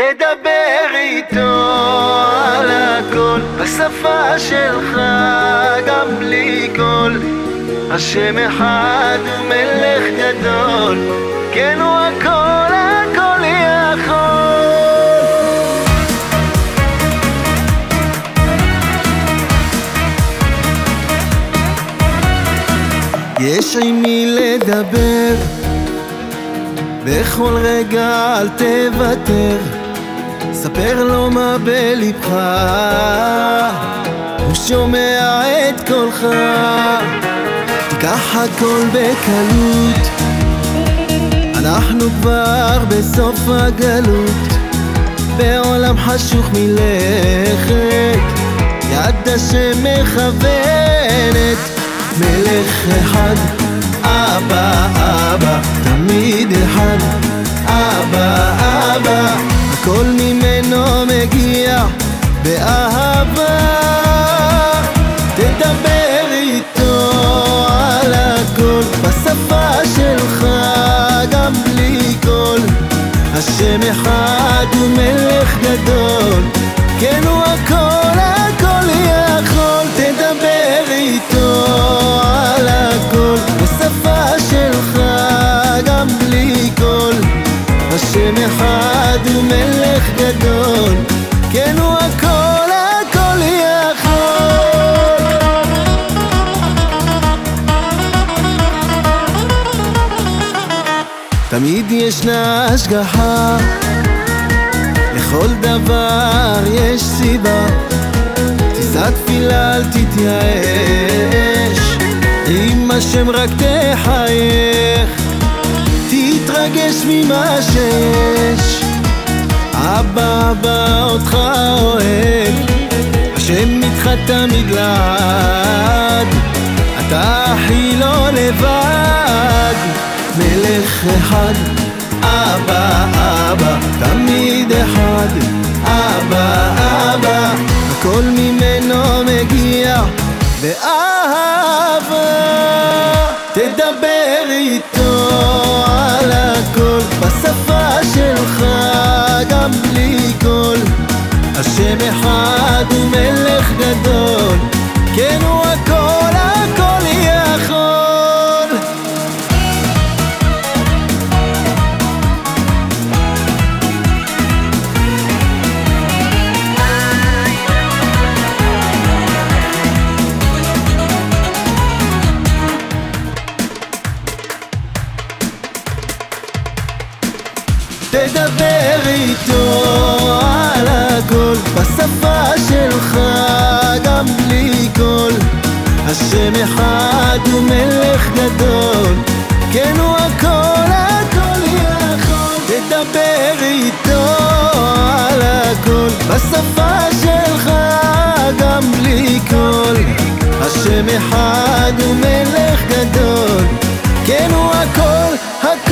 תדבר איתו על הכל בשפה שלך גם בלי קול. השם אחד הוא מלך גדול כן הוא הכל הכל יכול. יש עם מי לדבר בכל רגע אל תוותר ספר לו מה בלבך הוא שומע את קולך. תיקח הכל בקלות. אנחנו כבר בסוף הגלות. בעולם חשוך מלכת. יד השם מכוונת מלך אחד באהבה. תדבר איתו על הכל בשפה שלך גם בלי קול השם אחד הוא מלך גדול. כן הוא הכל הכל יכול. תדבר איתו על הכל בשפה שלך גם בלי קול השם אחד הוא מלך גדול כן הוא הכל הכל יכול תמיד ישנה השגחה. לכל דבר יש סיבה. תישא תפילה אל תתייאש. עם השם רק תחייך. תתרגש ממה שיש אבא אבא אותך אוהב השם איתך תמיד לעד. אתה הכי לא לבד מלך אחד. אבא אבא תמיד אחד. אבא אבא הכל ממנו מגיע. באהבה תדבר איתו בלי קול השם אחד הוא מלך גדול תדבר איתו על הכל. בשפה שלך גם בלי קול. השם אחד הוא מלך גדול. כן הוא הכל הכל יכול תדבר איתו על הכל. בשפה שלך גם בלי קול. השם אחד הוא מלך גדול. כן הוא הכל הכל